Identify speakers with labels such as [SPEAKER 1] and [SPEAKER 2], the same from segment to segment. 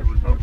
[SPEAKER 1] remember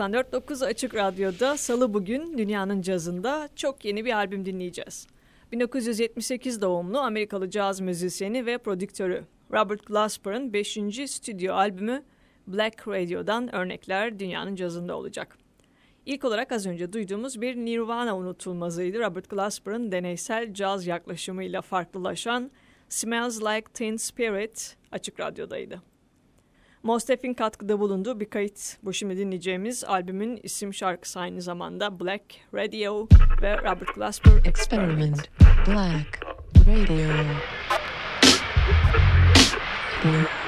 [SPEAKER 2] 94.9 Açık Radyo'da Salı bugün dünyanın cazında çok yeni bir albüm dinleyeceğiz. 1978 doğumlu Amerikalı caz müzisyeni ve prodüktörü Robert Glasper'ın 5. stüdyo albümü Black Radio'dan örnekler dünyanın cazında olacak. İlk olarak az önce duyduğumuz bir Nirvana unutulmazıydı. Robert Glasper'ın deneysel caz yaklaşımıyla farklılaşan Smells Like Teen Spirit açık radyodaydı. Mostef'in katkıda bulunduğu bir kayıt bu şimdi dinleyeceğimiz albümün isim şarkısı aynı zamanda Black Radio ve Robert Glasper Experiment. Experiment. Black Radio.
[SPEAKER 3] Experiment.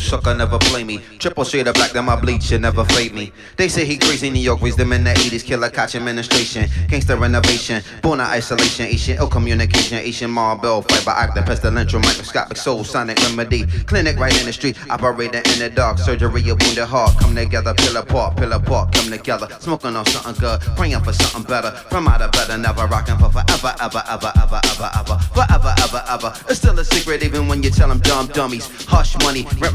[SPEAKER 3] Sucker never play me. Triple shade of black, that my bleach, it never fade me. They say he crazy, New York raised them in the 80s. Killer catch administration, gangster renovation, born out isolation, Asian ill communication, Asian marble, fiber acting, pestilential, microscopic soul, sonic remedy. Clinic right in the street, operating in the dark, surgery a wounded heart. Come together, pill apart, pill apart, come together. Smoking on something good, praying for something better. From out of better, never rocking for forever, ever, ever, ever, ever, ever, forever, ever, ever. It's still a secret even when you tell them dumb dummies. Hush money, rent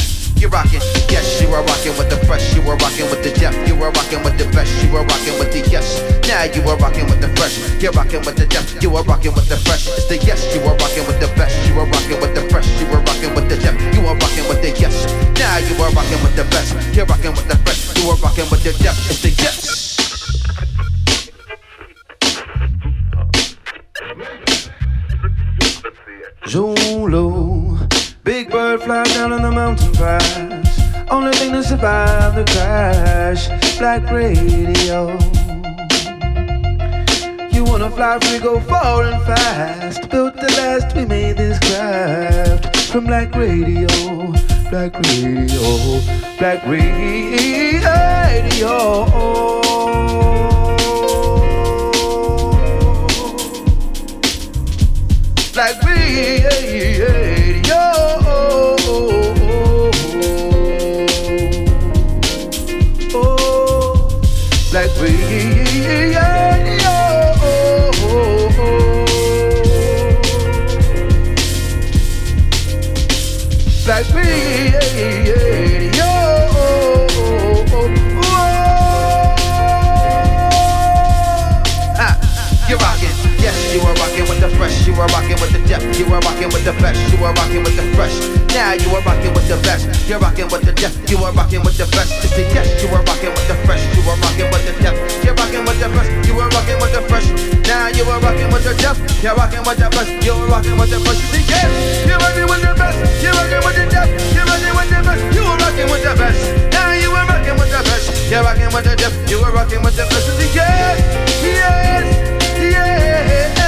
[SPEAKER 3] You're rocking, yes, you are rocking with the fresh, you are rocking with the depth, you are rocking with the best, you are rocking with the yes. Now you are rocking with the fresh, you're rocking with the depth, you are rocking with the fresh. It's the yes, you are rocking with the best, you are rocking with the fresh, you are rocking with the depth, you are rocking with the yes. Now you are rocking with the best, you're rocking with the fresh, you are rocking with the depth. It's the yes. Zulu, big bird fly down on the mountain pass. Only thing to survive the crash, black radio. You wanna fly free, go far and fast. Built the last, we made this craft from black radio, black radio, black radio. You are rocking with the best, you are rocking with the fresh. Now you are rocking with the best, you're rocking with the depth, you are rocking with the best. It's the yes, you are rocking with the fresh, you are rocking with the depth, you're rocking with the best, you are rocking with the fresh. Now you are rocking with the depth, you're rocking with the best, you are rocking with the fresh. It's the yes, you're rocking with the best, you're rocking with the depth, you're rocking with the best, you are rocking with the best. Now you are rocking with the best, you're rocking with the depth, you are rocking with the best. It's the yes, yes, yeah.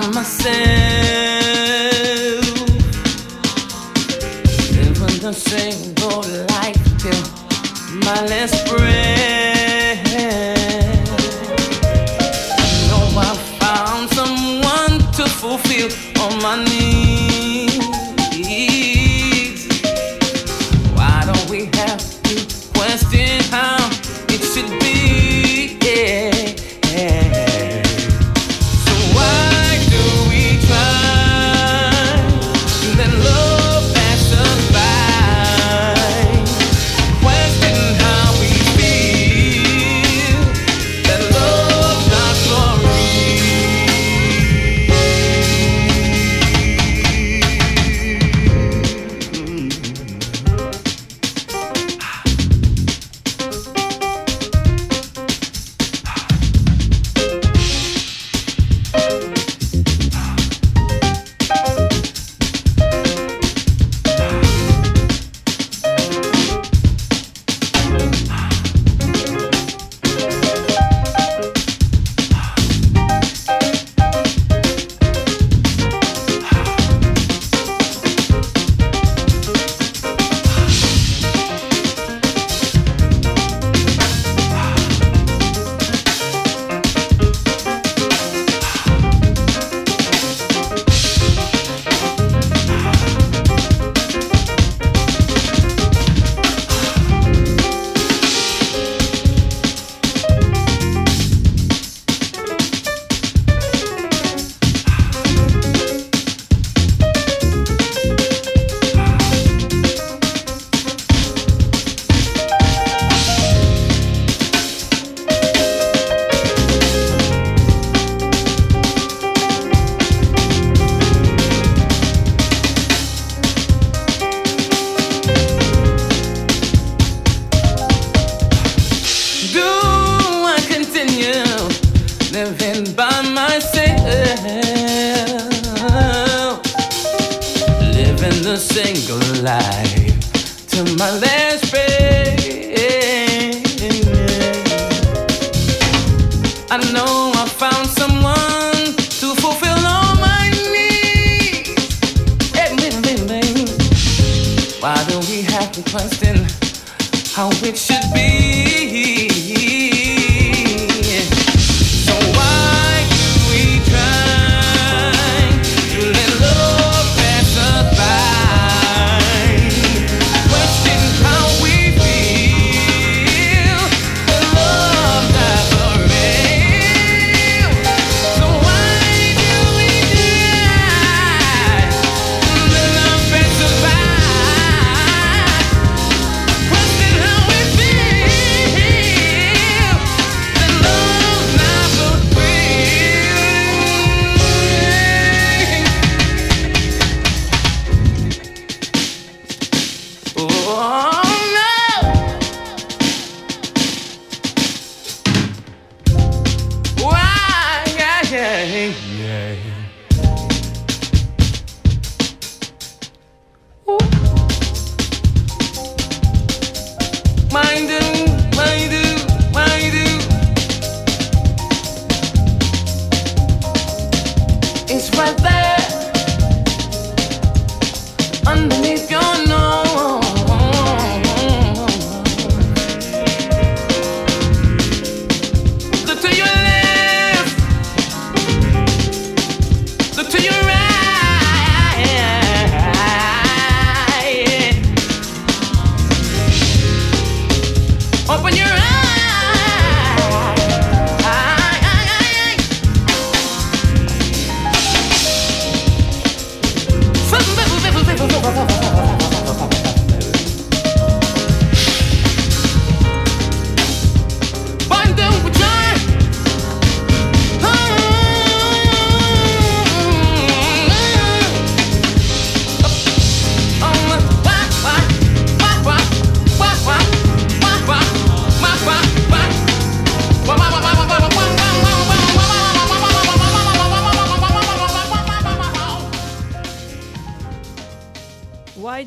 [SPEAKER 2] by
[SPEAKER 4] myself. Living life till my last breath. I know I found someone to fulfill all my needs.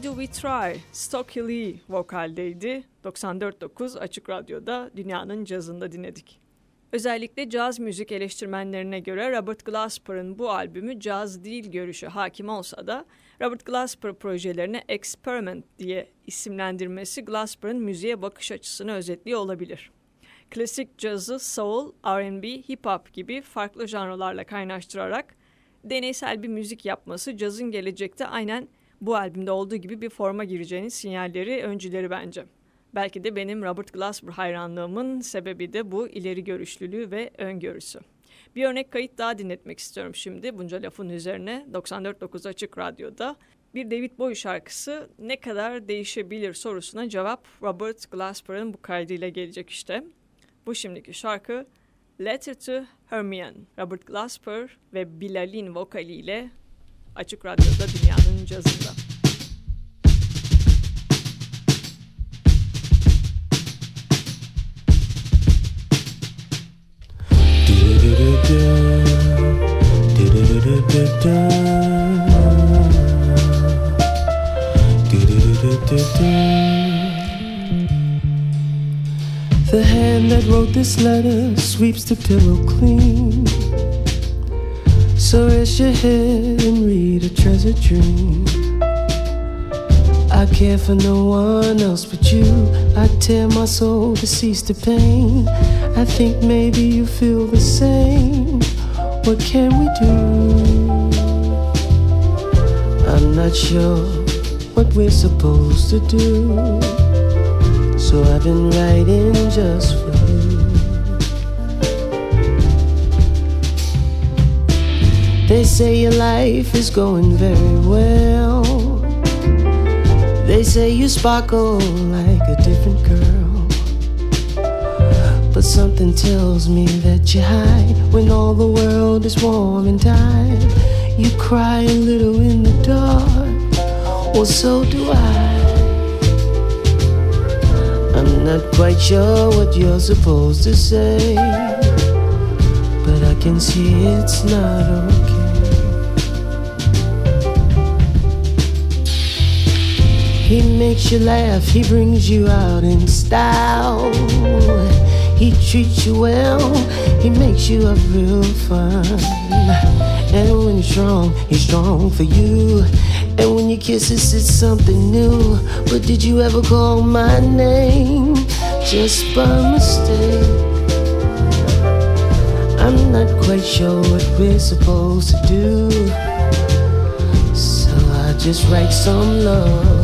[SPEAKER 2] Do We Try? Stokely Lee vokaldeydi. 94.9 Açık Radyo'da dünyanın cazında dinledik. Özellikle caz müzik eleştirmenlerine göre Robert Glasper'ın bu albümü caz değil görüşü hakim olsa da Robert Glasper projelerini experiment diye isimlendirmesi Glasper'ın müziğe bakış açısını özetliyor olabilir. Klasik cazı soul, R&B, hip hop gibi farklı janrlarla kaynaştırarak deneysel bir müzik yapması cazın gelecekte aynen bu albümde olduğu gibi bir forma gireceğinin sinyalleri öncüleri bence. Belki de benim Robert Glasper hayranlığımın sebebi de bu ileri görüşlülüğü ve öngörüsü. Bir örnek kayıt daha dinletmek istiyorum şimdi bunca lafın üzerine 94.9 Açık Radyo'da. Bir David Bowie şarkısı ne kadar değişebilir sorusuna cevap Robert Glasper'ın bu kaydıyla gelecek işte. Bu şimdiki şarkı Letter to Hermione, Robert Glasper ve Bilal'in vokaliyle Açık Radyo'da dünyanın cazında.
[SPEAKER 5] The hand that wrote this letter sweeps the pillow clean. So rest your head and read a treasure dream. I care for no one else but you. I tear my soul to cease the pain. I think maybe you feel the same. What can we do? I'm not sure what we're supposed to do. So I've been writing just for They say your life is going very well. They say you sparkle like a different girl. But something tells me that you hide when all the world is warm and tired. You cry a little in the dark. Well, so do I. I'm not quite sure what you're supposed to say, but I can see it's not okay. He makes you laugh, he brings you out in style. He treats you well, he makes you have real fun. And when he's strong, he's strong for you. And when you kiss us, it's something new. But did you ever call my name just by mistake? I'm not quite sure what we're supposed to do. So I just write some love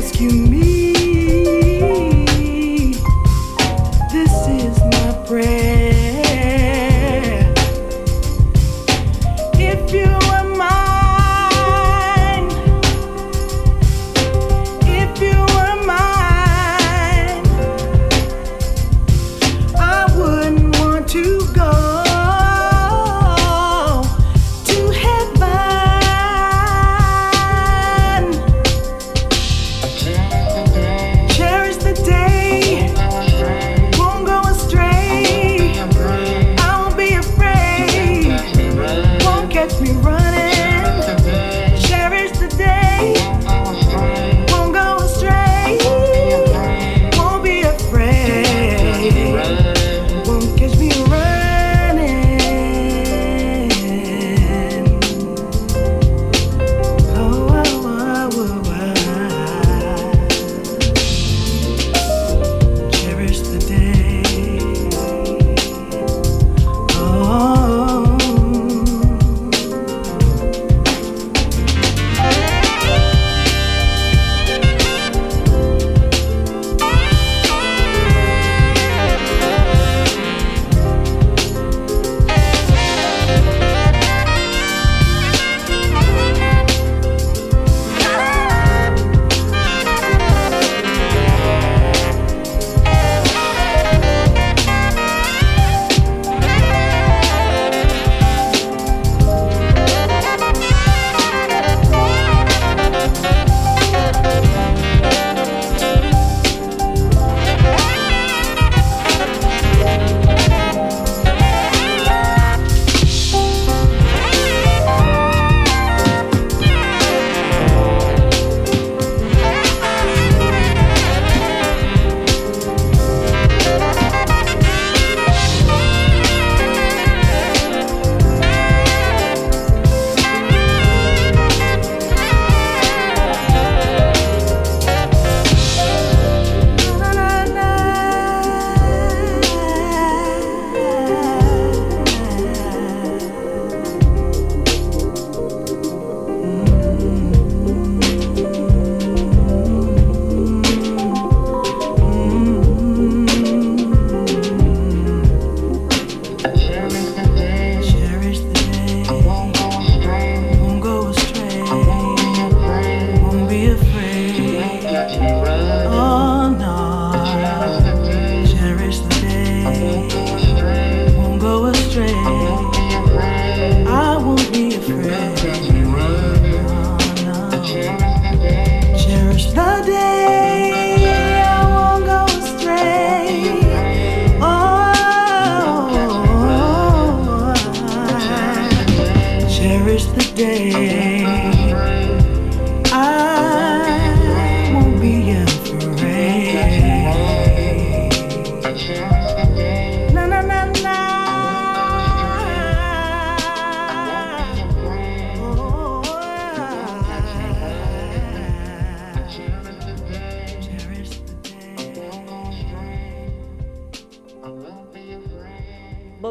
[SPEAKER 6] rescue me.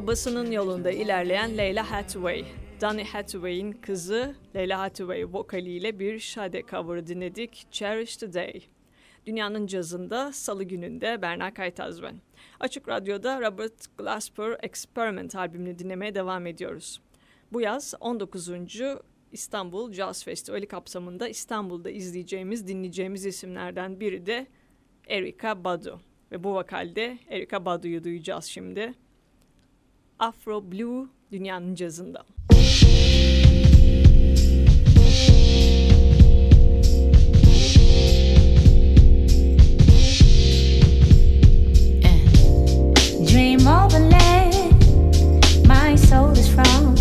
[SPEAKER 2] babasının yolunda ilerleyen Leyla Hathaway. Donny Hathaway'in kızı Leyla Hathaway vokaliyle bir Sade cover'ı dinledik. Cherish the Day. Dünyanın cazında salı gününde Berna Kaytaz ben. Açık Radyo'da Robert Glasper Experiment albümünü dinlemeye devam ediyoruz. Bu yaz 19. İstanbul Jazz Festivali kapsamında İstanbul'da izleyeceğimiz, dinleyeceğimiz isimlerden biri de Erika Badu. Ve bu vokalde Erika Badu'yu duyacağız şimdi. Afro Blue dünyanın cazında.
[SPEAKER 7] Of land my soul is from.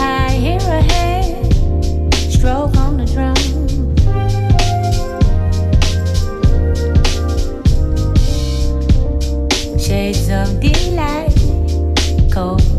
[SPEAKER 7] I hear a stroke on the drum. Shades of delight, cocoa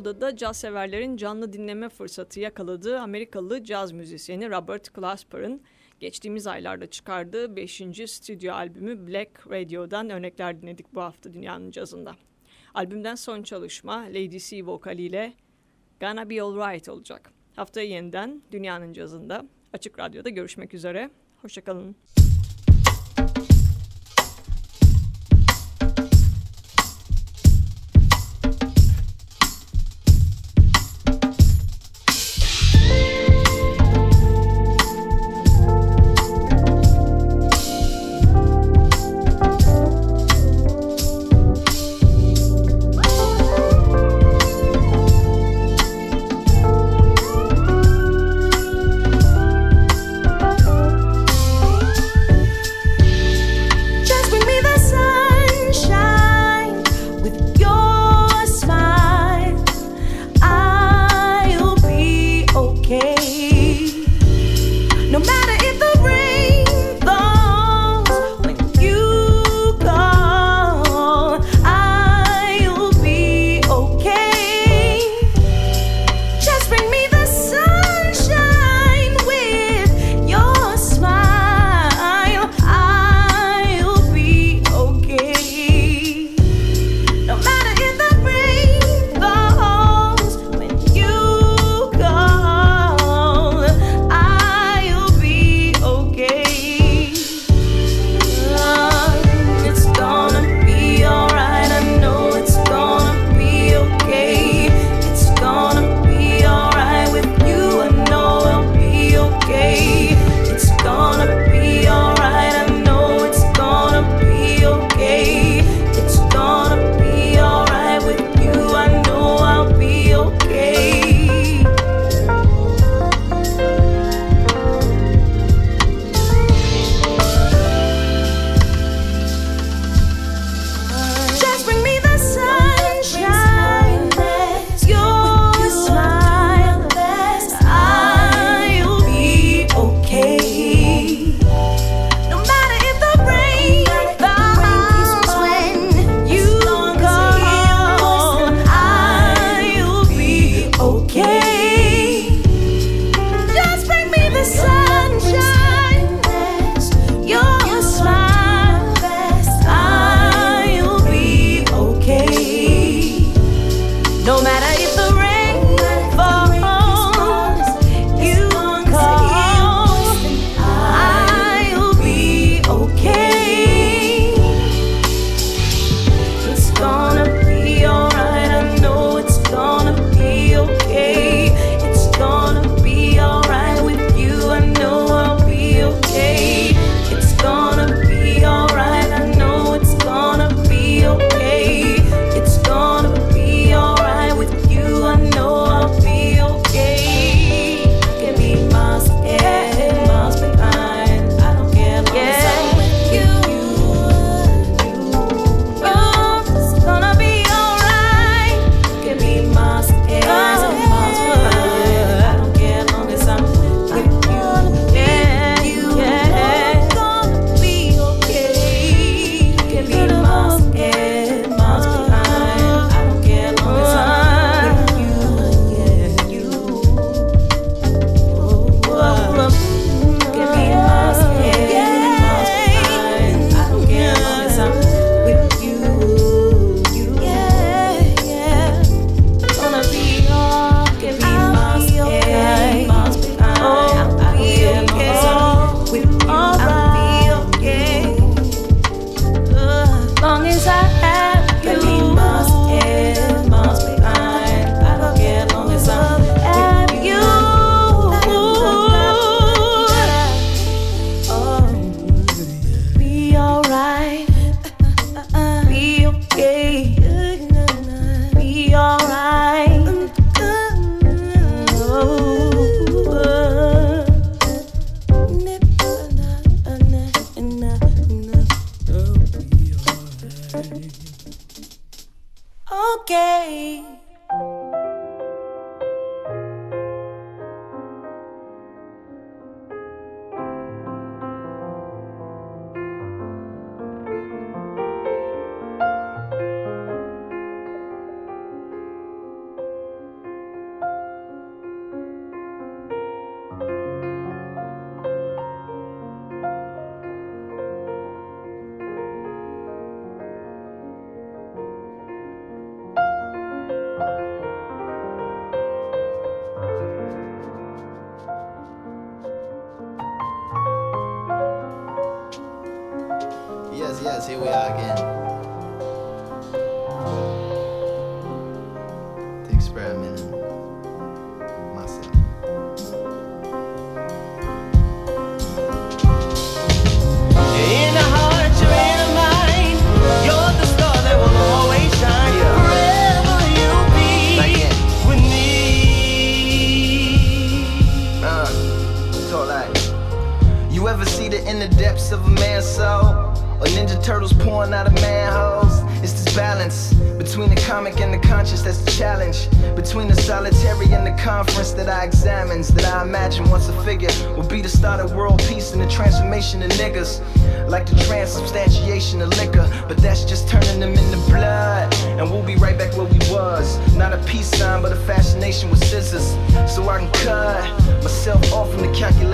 [SPEAKER 2] İstanbul'da da caz severlerin canlı dinleme fırsatı yakaladığı Amerikalı caz müzisyeni Robert Glasper'ın geçtiğimiz aylarda çıkardığı 5. stüdyo albümü Black Radio'dan örnekler dinledik bu hafta dünyanın cazında. Albümden son çalışma Lady C vokaliyle Gonna Be Alright olacak. Haftaya yeniden dünyanın cazında Açık Radyo'da görüşmek üzere. Hoşçakalın.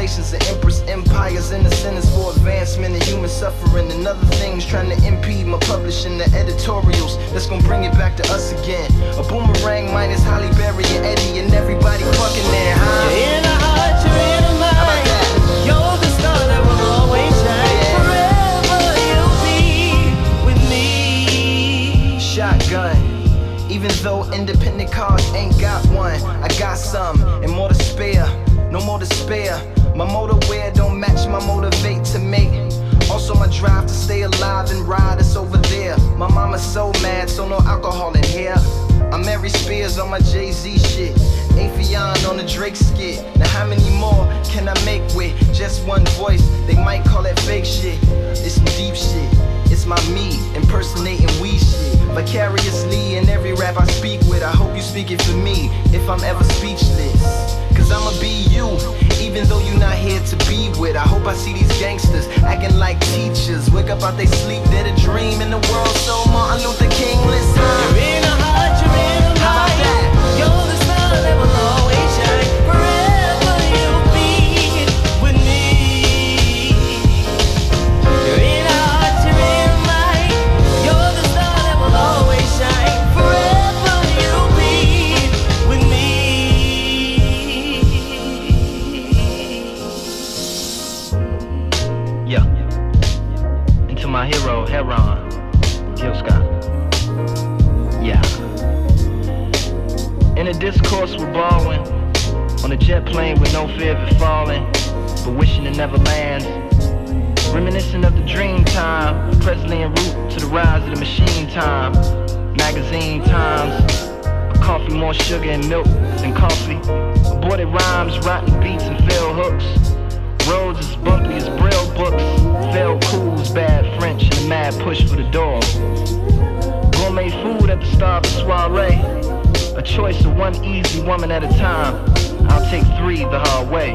[SPEAKER 3] The calculations empress empires and the sentence for advancement of human suffering and other things trying to impede my publishing the editorials that's gonna bring it back to us again. A boomerang minus Halle Berry and Eddie and everybody fucking there, huh?
[SPEAKER 8] In the heart, you're in the
[SPEAKER 3] How about
[SPEAKER 8] mind. You're the star that will always shine.
[SPEAKER 3] Yeah.
[SPEAKER 8] Forever you'll be with me.
[SPEAKER 3] Shotgun. Even though independent cars ain't got one, I got some and more to spare. No more to spare. My motor wear don't match my motivate to make. Also my drive to stay alive and ride is over there. My mama's so mad, so no alcohol in here. I'm Mary Spears on my Jay-Z shit. Afion on the Drake skit. Now how many more can I make with just one voice? They might call it fake shit. It's some deep shit. It's my me impersonating we shit. Vicariously in every rap I speak with. I hope you speak it for me if I'm ever speechless. Cause I'ma be you, even though you're not here to be with. I hope I see these gangsters acting like teachers. Wake up out they sleep, they're the dream in the world. So Martin Luther King, listen.
[SPEAKER 9] My hero, Heron, Gil Scott. Yeah. In a discourse with Baldwin, on a jet plane with no fear of it falling, but wishing it never lands. Reminiscent of the dream time, Presley en route to the rise of the machine time. Magazine times, coffee more sugar and milk than coffee. Aborted rhymes, rotten beats and failed hooks. Roads as bumpy as braille books. Failed cools, bad French, and a mad push for the door. Gourmet food at the star Starbucks soiree. A choice of one easy woman at a time. I'll take three the hard way.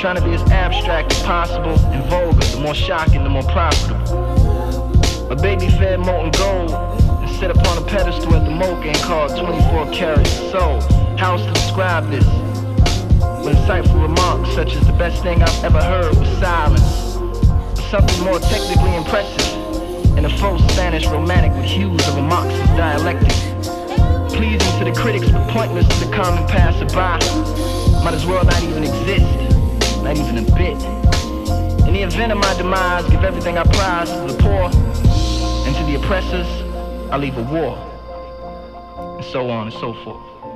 [SPEAKER 9] Trying to be as abstract as possible and vulgar. The more shocking, the more profitable. A baby fed molten gold and set upon a pedestal at the Mocha and called 24 karat So, How else to describe this? With insightful remarks such as the best thing I've ever heard was silence. Something more technically impressive. And a faux Spanish romantic with hues of a Marxist dialectic. Pleasing to the critics but pointless to the common passerby. Might as well not even exist. Not even a bit. In the event of my demise, give everything I prize to the poor. And to the oppressors, I leave a war. And so on and so forth.